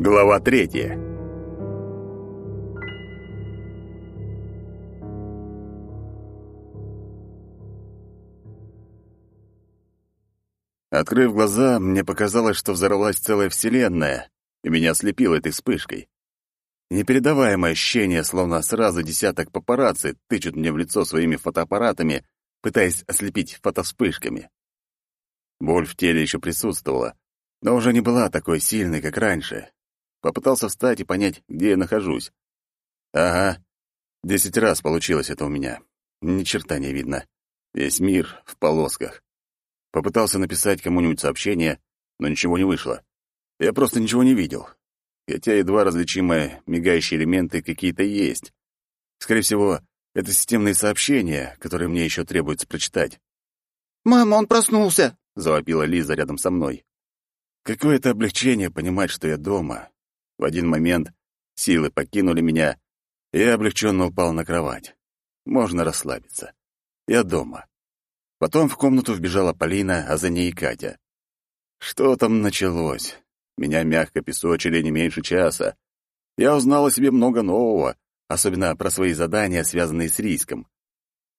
Глава третья. Открыв глаза, мне показалось, что взорвалась целая вселенная, и меня ослепило этой вспышкой. Непередаваемое ощущение, словно сразу десяток папарацци тычут мне в лицо своими фотоаппаратами, пытаясь ослепить фотовспышками. Боль в теле еще присутствовала, но уже не была такой сильной, как раньше. Попытался встать и понять, где я нахожусь. Ага, десять раз получилось это у меня. Ни черта не видно. Весь мир в полосках. Попытался написать кому-нибудь сообщение, но ничего не вышло. Я просто ничего не видел. Хотя едва различимые мигающие элементы какие-то есть. Скорее всего, это системные сообщения, которые мне еще требуется прочитать. «Мама, он проснулся!» — завопила Лиза рядом со мной. Какое-то облегчение понимать, что я дома. В один момент силы покинули меня, и я облегченно упал на кровать. Можно расслабиться. Я дома. Потом в комнату вбежала Полина, а за ней и Катя. Что там началось? Меня мягко песочили не меньше часа. Я узнал о себе много нового, особенно про свои задания, связанные с риском.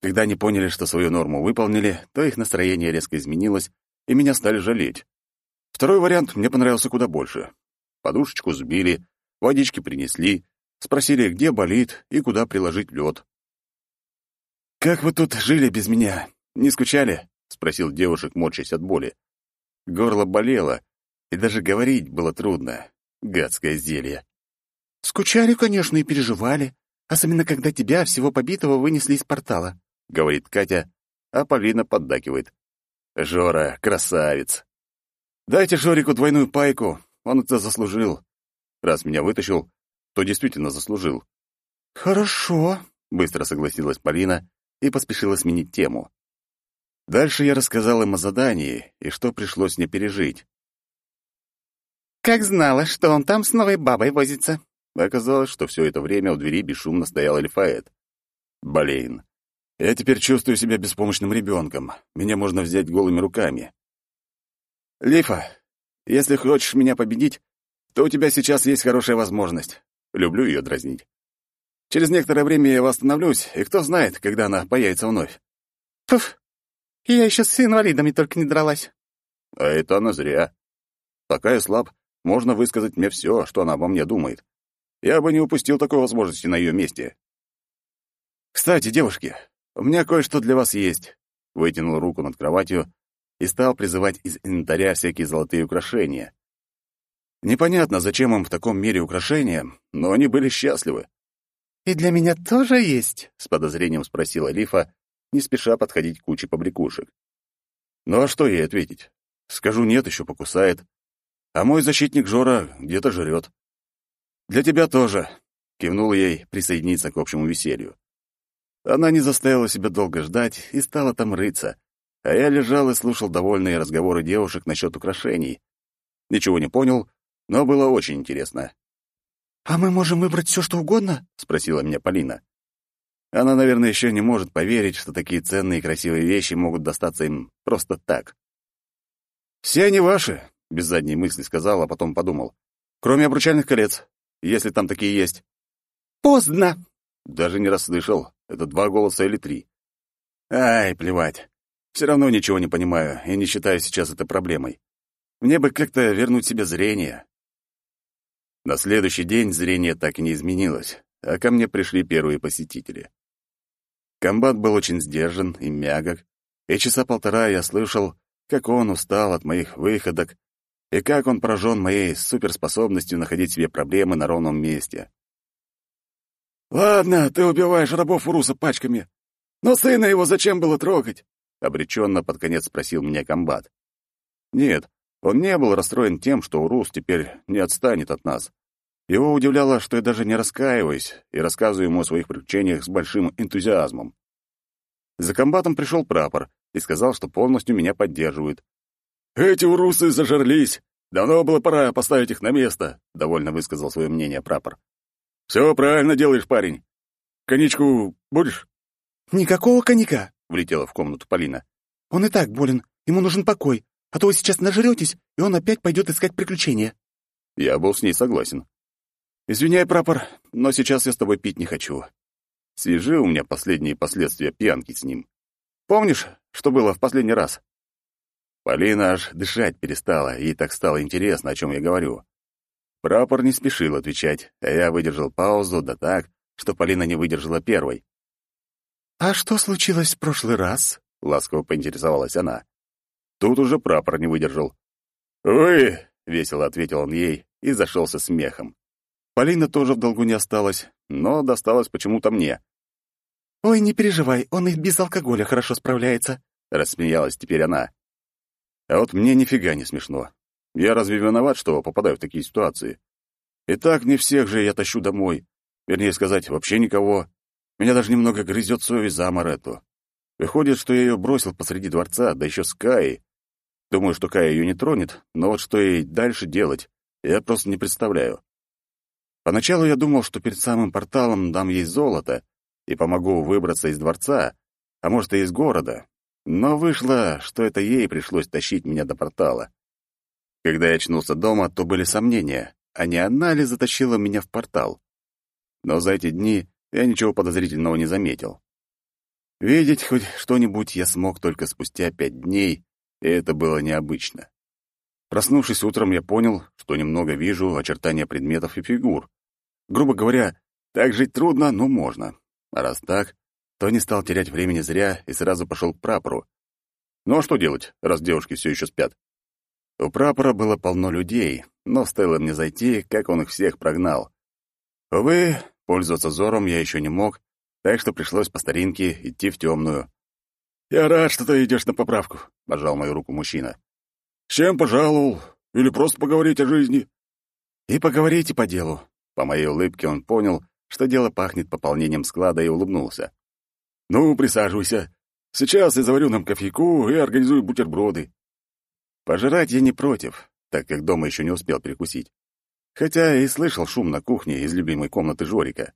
Когда они поняли, что свою норму выполнили, то их настроение резко изменилось, и меня стали жалеть. Второй вариант мне понравился куда больше. Подушечку сбили, водички принесли, спросили, где болит и куда приложить лед. «Как вы тут жили без меня? «Не скучали?» — спросил девушек, морщась от боли. Горло болело, и даже говорить было трудно. Гадское зелье. «Скучали, конечно, и переживали, особенно когда тебя, всего побитого, вынесли из портала», — говорит Катя, а Полина поддакивает. «Жора, красавец! Дайте Жорику двойную пайку, он это заслужил. Раз меня вытащил, то действительно заслужил». «Хорошо», — быстро согласилась Полина и поспешила сменить тему. Дальше я рассказал им о задании и что пришлось мне пережить. «Как знала, что он там с новой бабой возится». Оказалось, что все это время у двери бесшумно стоял Эльфаэт. Блин, я теперь чувствую себя беспомощным ребенком. Меня можно взять голыми руками. Лифа, если хочешь меня победить, то у тебя сейчас есть хорошая возможность. Люблю ее дразнить. Через некоторое время я восстановлюсь, и кто знает, когда она появится вновь. Пф, я еще с инвалидами только не дралась. А это она зря. Пока я слаб, можно высказать мне все, что она обо мне думает. Я бы не упустил такой возможности на ее месте. Кстати, девушки, у меня кое-что для вас есть. Вытянул руку над кроватью и стал призывать из инвентаря всякие золотые украшения. Непонятно, зачем им в таком мире украшения, но они были счастливы. «И для меня тоже есть?» — с подозрением спросила Лифа, не спеша подходить к куче побрякушек. Ну а что ей ответить? Скажу нет, еще покусает. А мой защитник Жора где-то жрет. Для тебя тоже, кивнул ей присоединиться к общему веселью. Она не заставила себя долго ждать и стала там рыться, а я лежал и слушал довольные разговоры девушек насчет украшений. Ничего не понял, но было очень интересно. «А мы можем выбрать все, что угодно?» — спросила меня Полина. Она, наверное, еще не может поверить, что такие ценные и красивые вещи могут достаться им просто так. «Все они ваши», — без задней мысли сказал, а потом подумал. «Кроме обручальных колец, если там такие есть». «Поздно!» Даже не расслышал. Это два голоса или три. Ай, плевать. Все равно ничего не понимаю и не считаю сейчас это проблемой. Мне бы как-то вернуть себе зрение. На следующий день зрение так и не изменилось, а ко мне пришли первые посетители. Комбат был очень сдержан и мягок, и часа полтора я слышал, как он устал от моих выходок и как он поражен моей суперспособностью находить себе проблемы на ровном месте. «Ладно, ты убиваешь рабов Уруса пачками, но сына его зачем было трогать?» — обреченно под конец спросил меня комбат. «Нет, он не был расстроен тем, что Урус теперь не отстанет от нас. Его удивляло, что я даже не раскаиваюсь и рассказываю ему о своих приключениях с большим энтузиазмом. За комбатом пришел прапор и сказал, что полностью меня поддерживают. «Эти урусы зажерлись! Давно было пора поставить их на место», — довольно высказал свое мнение прапор. «Все правильно делаешь, парень. Коньячку будешь?» «Никакого коньяка», — влетела в комнату Полина. Он и так болен, ему нужен покой, а то вы сейчас нажретесь, и он опять пойдет искать приключения». Я был с ней согласен. «Извиняй, прапор, но сейчас я с тобой пить не хочу. Свежи у меня последние последствия пьянки с ним. Помнишь, что было в последний раз?» Полина аж дышать перестала, и так стало интересно, о чем я говорю. Прапор не спешил отвечать, а я выдержал паузу, да так, что Полина не выдержала первой. «А что случилось в прошлый раз?» — ласково поинтересовалась она. Тут уже прапор не выдержал. «Ой!» — весело ответил он ей и зашелся смехом. Полина тоже в долгу не осталась, но досталось почему-то мне. «Ой, не переживай, он и без алкоголя хорошо справляется», — рассмеялась теперь она. А вот мне нифига не смешно. Я разве виноват, что попадаю в такие ситуации? И так не всех же я тащу домой. Вернее сказать, вообще никого. Меня даже немного грызет совесть за Амарету. Выходит, что я ее бросил посреди дворца, да еще с Каей. Думаю, что Кая ее не тронет, но вот что ей дальше делать, я просто не представляю. Поначалу я думал, что перед самым порталом дам ей золото и помогу выбраться из дворца, а может, и из города. Но вышло, что это ей пришлось тащить меня до портала. Когда я очнулся дома, то были сомнения, а не она ли затащила меня в портал. Но за эти дни я ничего подозрительного не заметил. Видеть хоть что-нибудь я смог только спустя пять дней, и это было необычно. Проснувшись утром, я понял, что немного вижу очертания предметов и фигур. Грубо говоря, так жить трудно, но можно. А раз так, то не стал терять времени зря и сразу пошел к прапору. Ну а что делать, раз девушки все еще спят? У прапора было полно людей, но стоило мне зайти, как он их всех прогнал. Увы, пользоваться зором я еще не мог, так что пришлось по старинке идти в темную. «Я рад, что ты идешь на поправку», — пожал мою руку мужчина. «С чем пожаловал? Или просто поговорить о жизни?» «И поговорить, и по делу». По моей улыбке он понял, что дело пахнет пополнением склада, и улыбнулся. «Ну, присаживайся. Сейчас я заварю нам кофейку и организую бутерброды. Пожрать я не против, так как дома еще не успел перекусить. Хотя и слышал шум на кухне из любимой комнаты Жорика.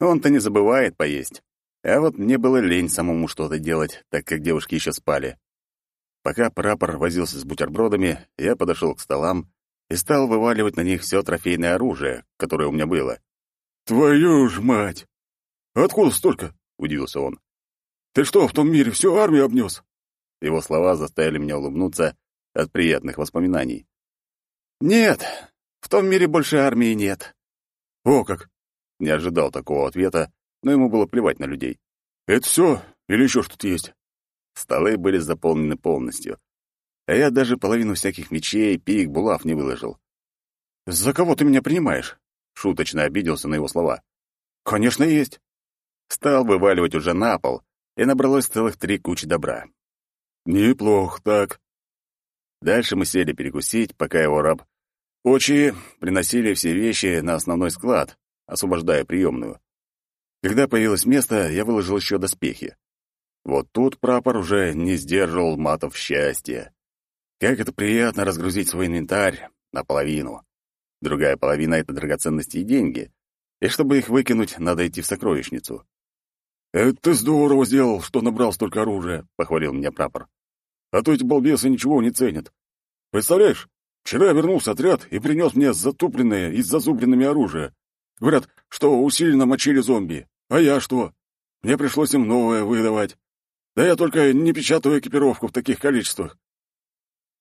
Он-то не забывает поесть. А вот мне было лень самому что-то делать, так как девушки еще спали. Пока прапор возился с бутербродами, я подошел к столам и стал вываливать на них все трофейное оружие, которое у меня было. «Твою ж мать! Откуда столько?» — удивился он. «Ты что, в том мире всю армию обнес?» Его слова заставили меня улыбнуться, от приятных воспоминаний. «Нет, в том мире больше армии нет». «О как!» Не ожидал такого ответа, но ему было плевать на людей. «Это все? Или еще что-то есть?» Столы были заполнены полностью. А я даже половину всяких мечей, пик, булав не выложил. «За кого ты меня принимаешь?» Шуточно обиделся на его слова. «Конечно, есть». Стал вываливать уже на пол, и набралось целых три кучи добра. «Неплохо так», Дальше мы сели перекусить, пока его раб Очи приносили все вещи на основной склад, освобождая приемную. Когда появилось место, я выложил еще доспехи. Вот тут прапор уже не сдерживал матов счастья. Как это приятно разгрузить свой инвентарь наполовину. Другая половина — это драгоценности и деньги. И чтобы их выкинуть, надо идти в сокровищницу. «Это здорово сделал, что набрал столько оружия», — похвалил меня прапор. А то эти балбесы ничего не ценят. Представляешь, вчера вернулся отряд и принес мне затупленное и с зазубренными оружие. Говорят, что усиленно мочили зомби. А я что? Мне пришлось им новое выдавать. Да я только не печатаю экипировку в таких количествах.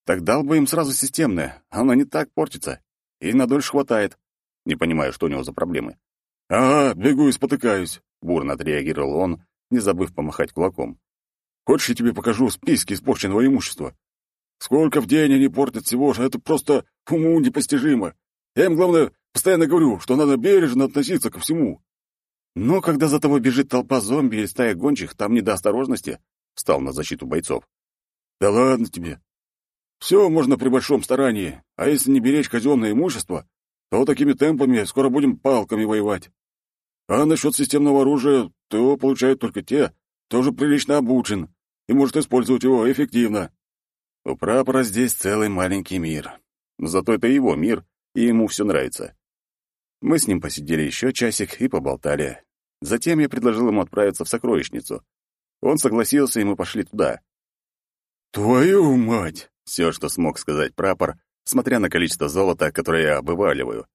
Так дал бы им сразу системное, оно не так портится. И на дольше хватает. Не понимаю, что у него за проблемы. «Ага, бегу и спотыкаюсь», — бурно отреагировал он, не забыв помахать кулаком. Хочешь, я тебе покажу списки испорченного имущества? Сколько в день они портят всего это просто уму непостижимо. Я им, главное, постоянно говорю, что надо бережно относиться ко всему. Но когда за тобой бежит толпа зомби или стая гончих, там не до осторожности, — встал на защиту бойцов. Да ладно тебе. Все можно при большом старании, а если не беречь казенное имущество, то такими темпами скоро будем палками воевать. А насчет системного оружия, то получают только те, кто уже прилично обучен, и может использовать его эффективно. У прапора здесь целый маленький мир. Но зато это его мир, и ему все нравится. Мы с ним посидели еще часик и поболтали. Затем я предложил ему отправиться в сокровищницу. Он согласился, и мы пошли туда. «Твою мать!» — все, что смог сказать прапор, смотря на количество золота, которое я обываливаю.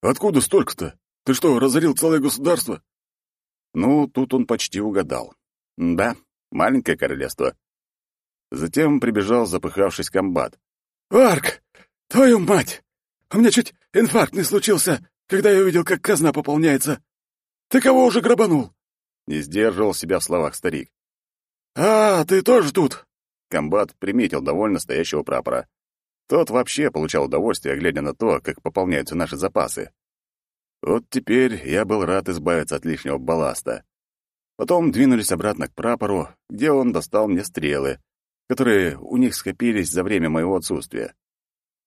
«Откуда столько-то? Ты что, разорил целое государство?» Ну, тут он почти угадал. Да, маленькое королевство. Затем прибежал запыхавшись комбат. «Арк! Твою мать! У меня чуть инфаркт не случился, когда я увидел, как казна пополняется. Ты кого уже грабанул?» Не сдерживал себя в словах старик. «А, ты тоже тут?» Комбат приметил довольно стоящего прапора. Тот вообще получал удовольствие, глядя на то, как пополняются наши запасы. Вот теперь я был рад избавиться от лишнего балласта. Потом двинулись обратно к прапору, где он достал мне стрелы, которые у них скопились за время моего отсутствия.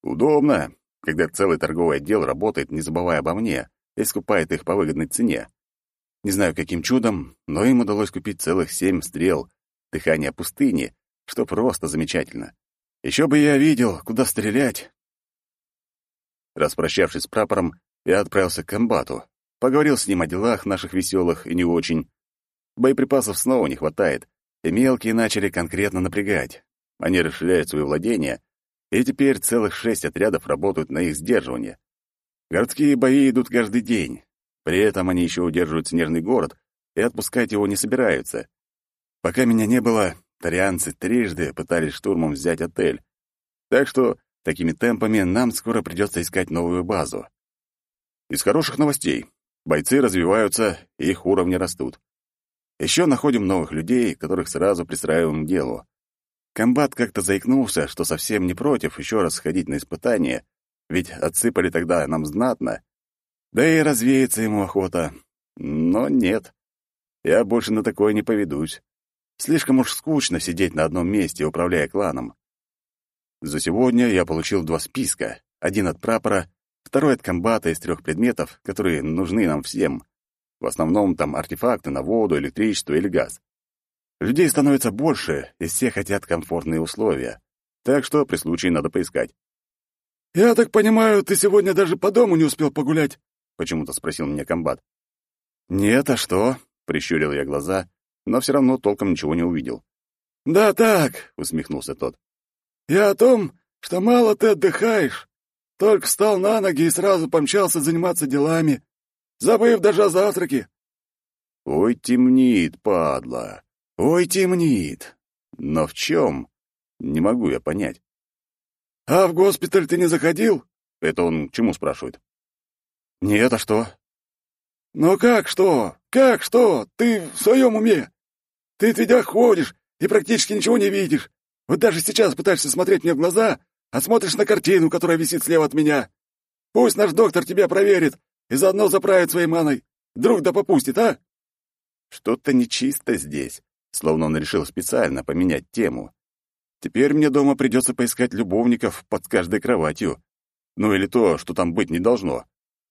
Удобно, когда целый торговый отдел работает, не забывая обо мне, и скупает их по выгодной цене. Не знаю, каким чудом, но им удалось купить целых семь стрел, дыхание пустыни, что просто замечательно. Еще бы я видел, куда стрелять. Распрощавшись с прапором, я отправился к комбату. Поговорил с ним о делах наших веселых и не очень. Боеприпасов снова не хватает, и мелкие начали конкретно напрягать. Они расширяют свои владения, и теперь целых шесть отрядов работают на их сдерживание. Городские бои идут каждый день. При этом они еще удерживают снежный город и отпускать его не собираются. Пока меня не было, тарианцы трижды пытались штурмом взять отель. Так что такими темпами нам скоро придется искать новую базу. Из хороших новостей. Бойцы развиваются, их уровни растут. Еще находим новых людей, которых сразу пристраиваем к делу. Комбат как-то заикнулся, что совсем не против еще раз сходить на испытание, ведь отсыпали тогда нам знатно. Да и развеется ему охота. Но нет, я больше на такое не поведусь. Слишком уж скучно сидеть на одном месте, управляя кланом. За сегодня я получил два списка. Один от прапора, второй от комбата из трех предметов, которые нужны нам всем. В основном там артефакты на воду, электричество или газ. Людей становится больше, и все хотят комфортные условия. Так что при случае надо поискать. «Я так понимаю, ты сегодня даже по дому не успел погулять?» — почему-то спросил меня комбат. «Нет, а что?» — прищурил я глаза, но все равно толком ничего не увидел. «Да так», — усмехнулся тот. «Я о том, что мало ты отдыхаешь. Только встал на ноги и сразу помчался заниматься делами забыв даже о завтраке. Ой, темнит, падла. Ой, темнит. Но в чем? Не могу я понять. А в госпиталь ты не заходил? Это он чему спрашивает? Нет, а что? Ну как что? Как что? Ты в своем уме? Ты в дверях ходишь и практически ничего не видишь. Вот даже сейчас пытаешься смотреть мне в глаза, а смотришь на картину, которая висит слева от меня. Пусть наш доктор тебя проверит, и заодно заправит своей маной. Друг да попустит, а?» Что-то нечисто здесь, словно он решил специально поменять тему. Теперь мне дома придется поискать любовников под каждой кроватью. Ну или то, что там быть не должно.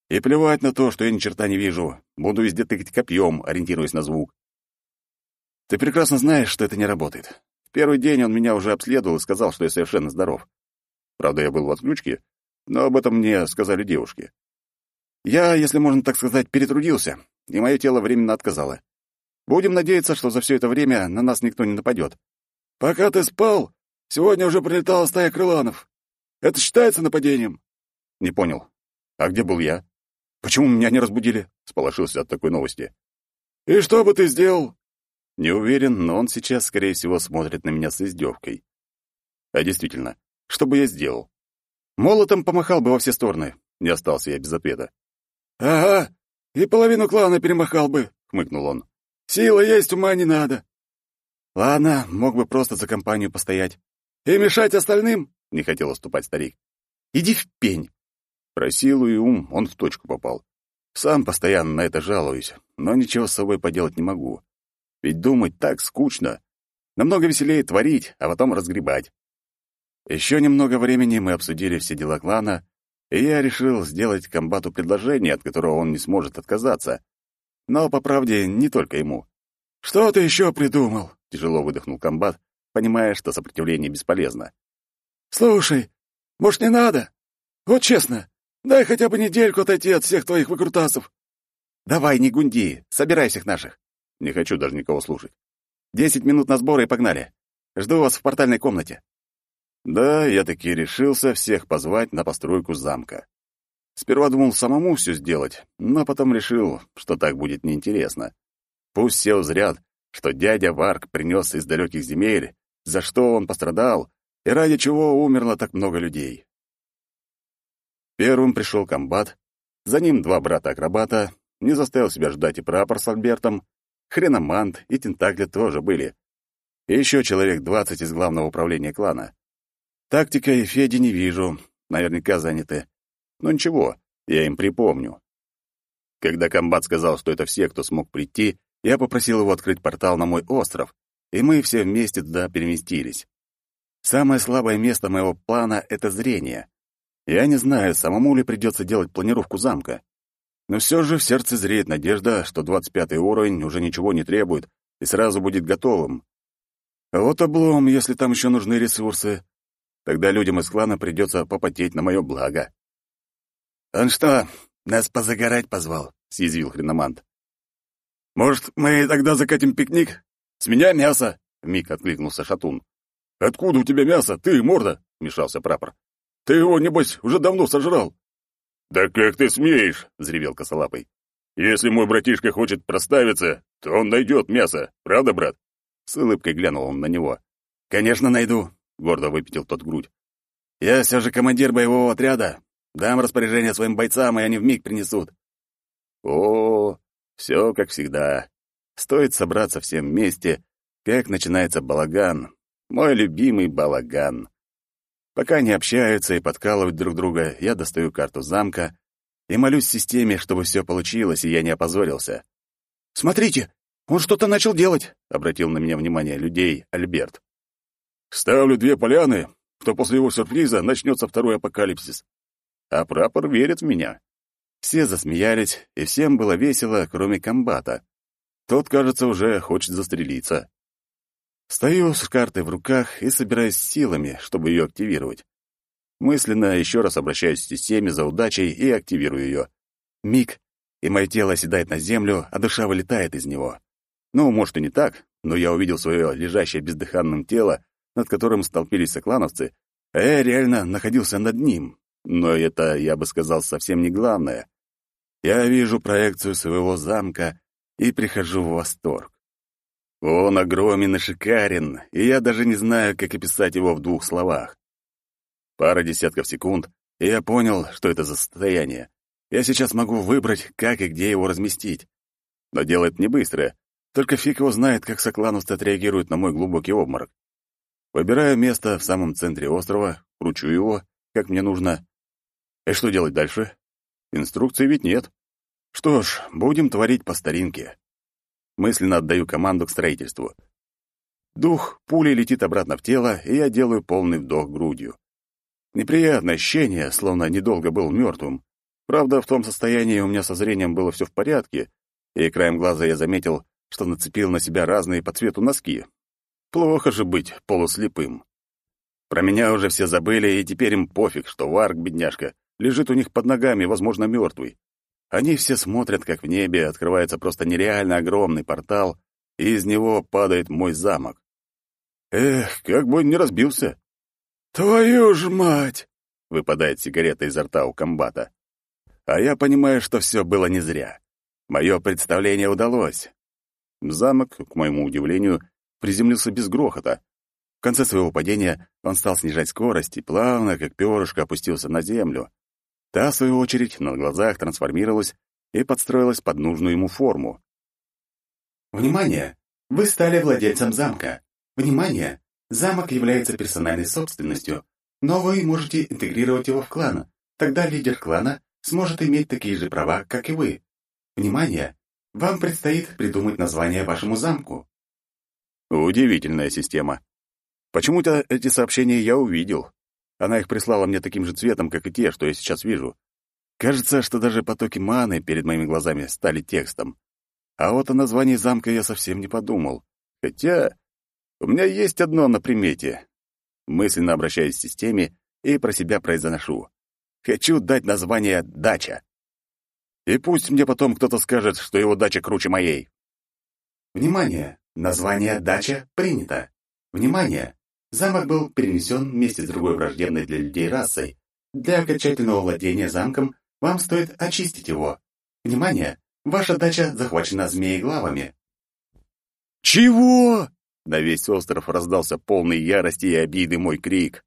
И плевать на то, что я ни черта не вижу. Буду везде тыкать копьем, ориентируясь на звук. Ты прекрасно знаешь, что это не работает. В первый день он меня уже обследовал и сказал, что я совершенно здоров. Правда, я был в отключке, но об этом мне сказали девушки. Я, если можно так сказать, перетрудился, и мое тело временно отказало. Будем надеяться, что за все это время на нас никто не нападет. Пока ты спал, сегодня уже прилетала стая крыланов. Это считается нападением? Не понял. А где был я? Почему меня не разбудили? Сполошился от такой новости. И что бы ты сделал? Не уверен, но он сейчас, скорее всего, смотрит на меня с издевкой. А действительно, что бы я сделал? Молотом помахал бы во все стороны. Не остался я без ответа. «Ага, и половину клана перемахал бы», — хмыкнул он. «Сила есть, ума не надо». «Ладно, мог бы просто за компанию постоять». «И мешать остальным?» — не хотел уступать старик. «Иди в пень». Про силу и ум он в точку попал. Сам постоянно на это жалуюсь, но ничего с собой поделать не могу. Ведь думать так скучно. Намного веселее творить, а потом разгребать. Еще немного времени мы обсудили все дела клана, и я решил сделать комбату предложение, от которого он не сможет отказаться. Но, по правде, не только ему. «Что ты еще придумал?» — тяжело выдохнул комбат, понимая, что сопротивление бесполезно. «Слушай, может, не надо? Вот честно, дай хотя бы недельку отойти от всех твоих выкрутасов». «Давай, не гунди, собирай всех наших». Не хочу даже никого слушать. «Десять минут на сборы и погнали. Жду вас в портальной комнате». Да, я таки решился всех позвать на постройку замка. Сперва думал самому все сделать, но потом решил, что так будет неинтересно. Пусть все узрят, что дядя Варк принес из далеких земель, за что он пострадал и ради чего умерло так много людей. Первым пришел комбат, за ним два брата-акробата, не заставил себя ждать и прапор с Альбертом, хреномант и тентакли тоже были. И еще человек двадцать из главного управления клана. Тактика и Феди не вижу, наверняка заняты. Но ничего, я им припомню. Когда комбат сказал, что это все, кто смог прийти, я попросил его открыть портал на мой остров, и мы все вместе туда переместились. Самое слабое место моего плана — это зрение. Я не знаю, самому ли придется делать планировку замка. Но все же в сердце зреет надежда, что 25 уровень уже ничего не требует и сразу будет готовым. Вот облом, если там еще нужны ресурсы. Тогда людям из клана придется попотеть на мое благо. «Он что, нас позагорать позвал?» — съязвил хреномант. «Может, мы тогда закатим пикник? С меня мясо!» — вмиг откликнулся Шатун. «Откуда у тебя мясо? Ты, морда!» — вмешался прапор. «Ты его, небось, уже давно сожрал!» «Да как ты смеешь!» — взревел косолапый. «Если мой братишка хочет проставиться, то он найдет мясо, правда, брат?» С улыбкой глянул он на него. «Конечно, найду!» — гордо выпятил тот грудь. «Я все же командир боевого отряда, Дам распоряжение своим бойцам, и они вмиг принесут. О, все как всегда. Стоит собраться всем вместе, как начинается балаган. Мой любимый балаган. Пока они общаются и подкалывают друг друга, я достаю карту замка и молюсь системе, чтобы все получилось, и я не опозорился. «Смотрите, он что-то начал делать», — обратил на меня внимание людей Альберт. «Ставлю две поляны, что после его сюрприза начнется второй апокалипсис а прапор верит в меня. Все засмеялись, и всем было весело, кроме комбата. Тот, кажется, уже хочет застрелиться. Стою с картой в руках и собираюсь силами, чтобы ее активировать. Мысленно еще раз обращаюсь к системе за удачей и активирую ее. Миг, и мое тело оседает на землю, а душа вылетает из него. Ну, может, и не так, но я увидел свое лежащее бездыханным тело, над которым столпились соклановцы, а я реально находился над ним, но это, я бы сказал, совсем не главное. Я вижу проекцию своего замка и прихожу в восторг. Он огромен и шикарен, и я даже не знаю, как описать его в двух словах. Пара десятков секунд, и я понял, что это за состояние. Я сейчас могу выбрать, как и где его разместить. Но дело это не быстро. Только фиг его знает, как соклановцы отреагируют на мой глубокий обморок. Выбираю место в самом центре острова, кручу его, как мне нужно, и что делать дальше? Инструкции ведь нет. Что ж, будем творить по старинке. Мысленно отдаю команду к строительству. Дух пулей летит обратно в тело, и я делаю полный вдох грудью. Неприятное ощущение, словно недолго был мертвым. Правда, в том состоянии у меня со зрением было все в порядке, и краем глаза я заметил, что нацепил на себя разные по цвету носки. Плохо же быть полуслепым. Про меня уже все забыли, и теперь им пофиг, что Варк, бедняжка, лежит у них под ногами, возможно, мертвый. Они все смотрят, как в небе открывается просто нереально огромный портал, и из него падает мой замок. Эх, как бы он не разбился. «Твою ж мать!» — выпадает сигарета изо рта у комбата. А я понимаю, что все было не зря. Мое представление удалось. Замок, к моему удивлению, приземлился без грохота. В конце своего падения он стал снижать скорость и плавно, как перышко, опустился на землю. Та, в свою очередь, на глазах трансформировалась и подстроилась под нужную ему форму. Внимание! Вы стали владельцем замка. Внимание! Замок является персональной собственностью, но вы можете интегрировать его в клан. Тогда лидер клана сможет иметь такие же права, как и вы. Внимание! Вам предстоит придумать название вашему замку. Удивительная система. Почему-то эти сообщения я увидел, она их прислала мне таким же цветом, как и те, что я сейчас вижу. Кажется, что даже потоки маны перед моими глазами стали текстом. А вот о названии замка я совсем не подумал. Хотя у меня есть одно на примете. Мысленно обращаюсь к системе и про себя произношу. Хочу дать название «Дача». И пусть мне потом кто-то скажет, что его дача круче моей. Внимание! Название «Дача» принято. Внимание! Замок был перенесен вместе с другой враждебной для людей расой. Для окончательного владения замком вам стоит очистить его. Внимание! Ваша дача захвачена змееглавами. «Чего?» На весь остров раздался полный ярости и обиды мой крик.